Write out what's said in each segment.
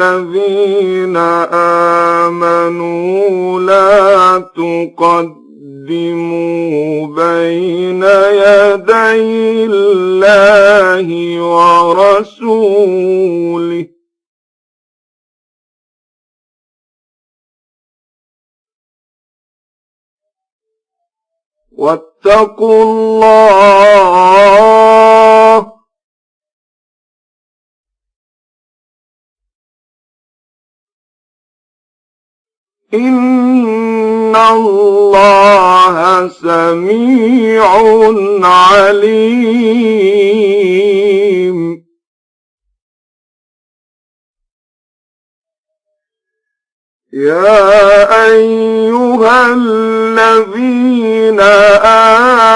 الذين آمنوا لا تقدموا بين يدي الله ورسوله. واتقوا الله إن الله سميع عليم يا أيها الذين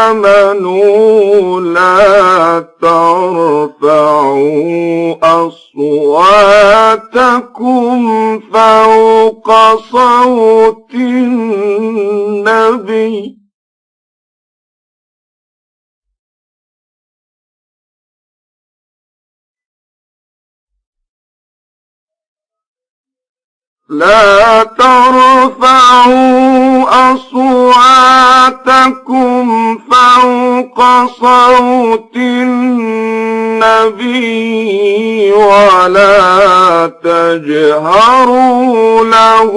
آمنوا لا ترفعوا أصواتكم فوق صوت النبي. لا ترفعوا أصواتكم فوق صوت النبي ولا تجهروا له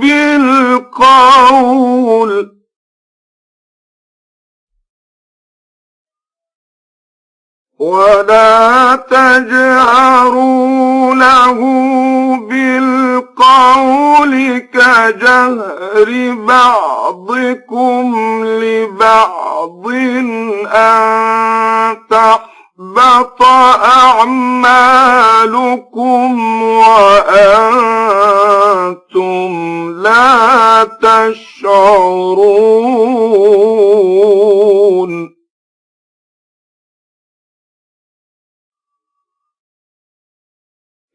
بالقول. ولا تجهروا له بالقول. كجهر بعضكم لبعض أن تحبط أعمالكم وأنتم لا تشعرون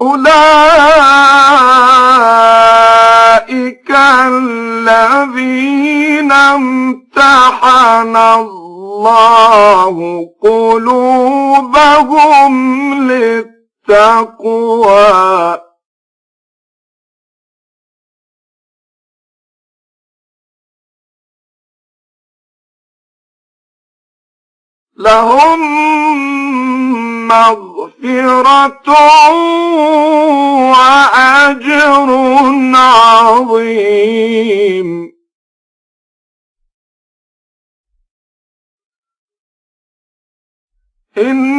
أولئك الذين امتحن الله قلوبهم للتقوى. لهم مغفرة وأجر عظيم. إن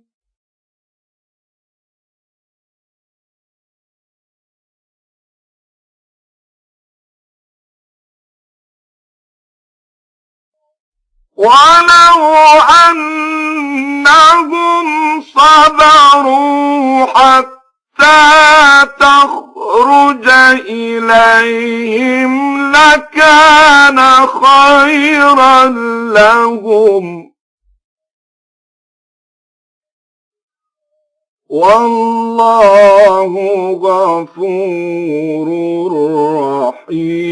ولو أنهم صبروا حتى تخرج إليهم لكان خيرا لهم. والله غفور رحيم.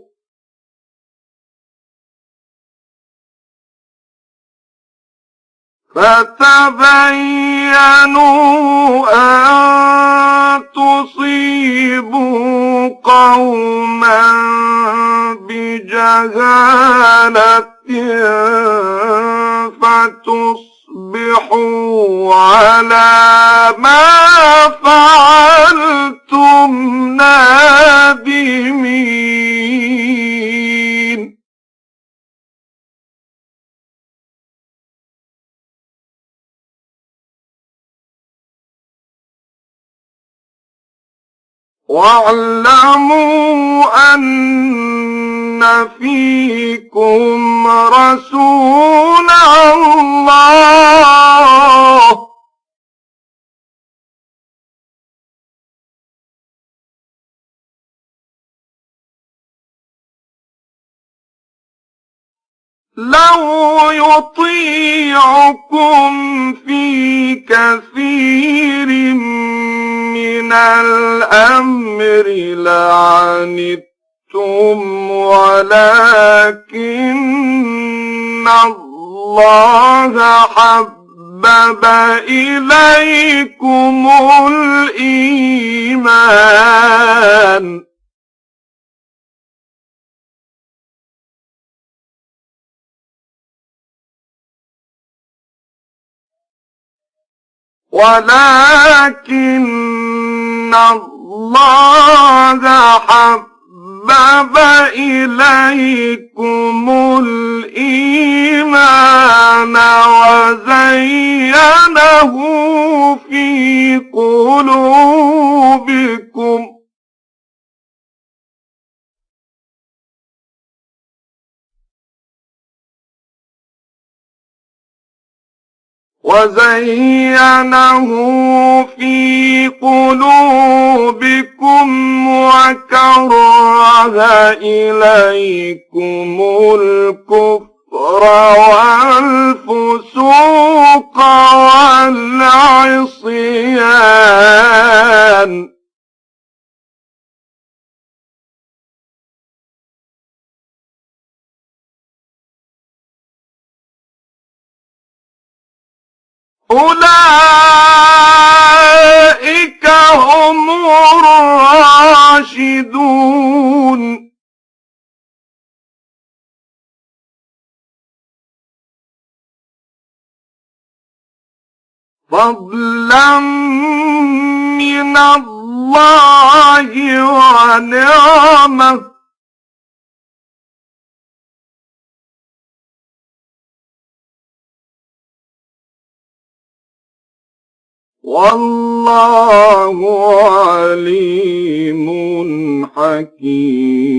فتبينوا أن تصيبوا قوما بجهالة فتصبحوا على ما فعلتم نادمين. واعلموا أن فيكم رسول الله. لو يطيعكم في كثير من الأمر لعنتم ولكن الله حبب إليكم الإيمان. ولكن الله حبب إليكم الإيمان وزينه في قلوبكم وزينه في قلوبكم وكره إليكم الكفر والفسوق والعصيان. أولئك هم الراشدون. فضلا من الله ونعمة والله عليم حكيم.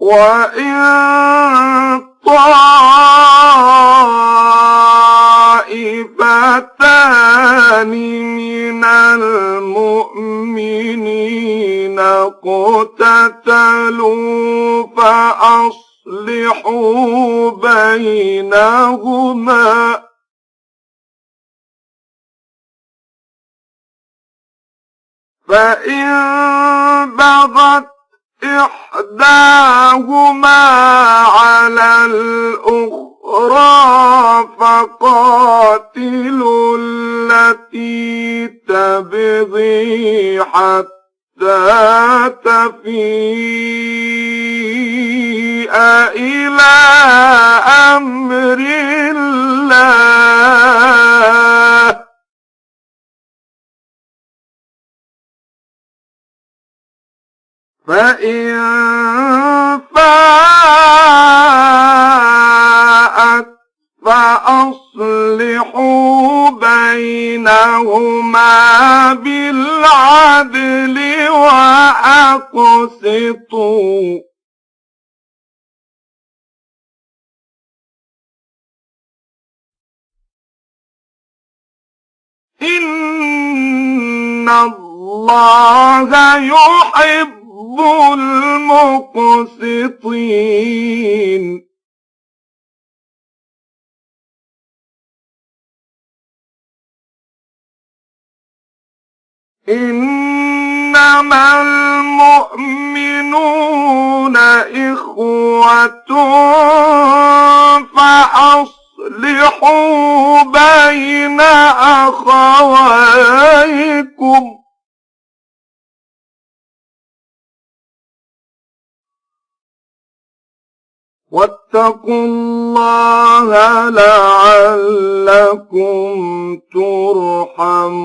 وإن طائفتان من المؤمنين اقتتلوا فأصلحوا فأصلحوا بينهما. فإن بغت إحداهما على الأخرى فقاتلوا التي تبغي حتى تفيء إلى أمر الله. فإن فاءت فأصلحوا بينهما بالعدل وأقسطوا. إن الله يحب المقسطين إنما المؤمنون إخوة فأصلحوا بين أخويكم. واتقوا الله لعلكم ترحمون.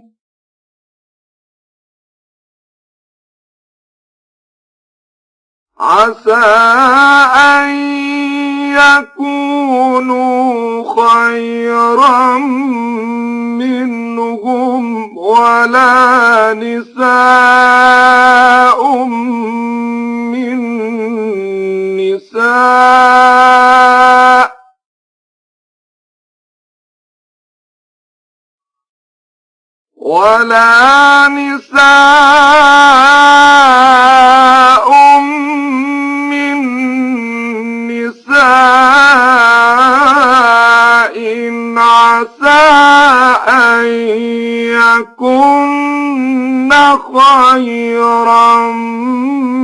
عسى أن يكونوا خيرا منهم ولا نساء من نساء. ولا نساء عسى أن يكن خيرا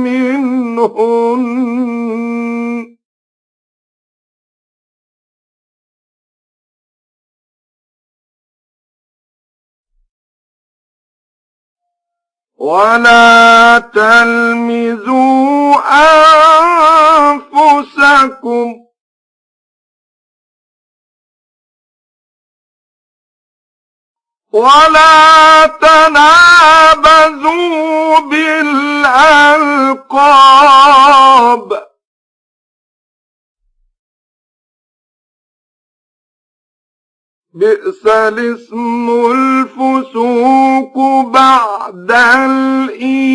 منهن. ولا تلمزوا أنفسكم. ولا تنابزوا بالألقاب. بئس الاسم الفسوق بعد الإيمان.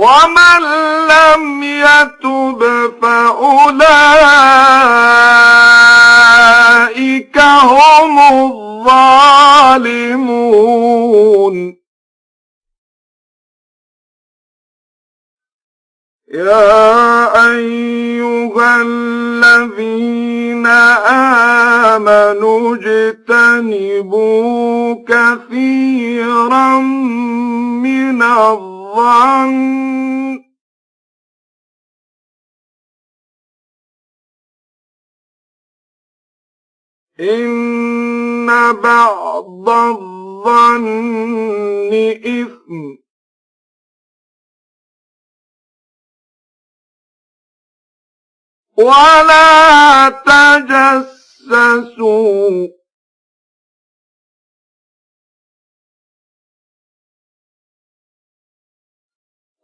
ومن لم يتب فأولئك هم الظالمون. يا أيها الذين آمنوا اجتنبوا كثيرا من الظالمين الظن. إن بعض الظن إثم. ولا تجسسوا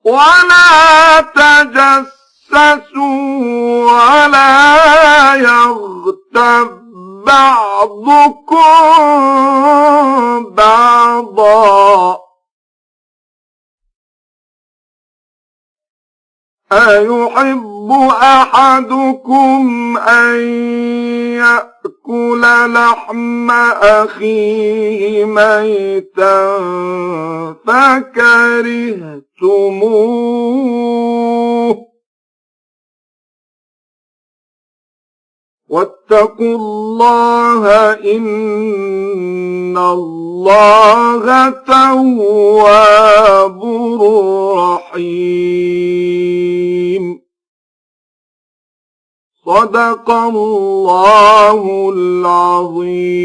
ولا تجسسوا ولا يغتب بعضكم بعضا. أيحب أحدكم أن يأكل لحم أخيه ميتا فكرهتموه واتقوا الله إن الله تواب رحيم صدق الله العظيم.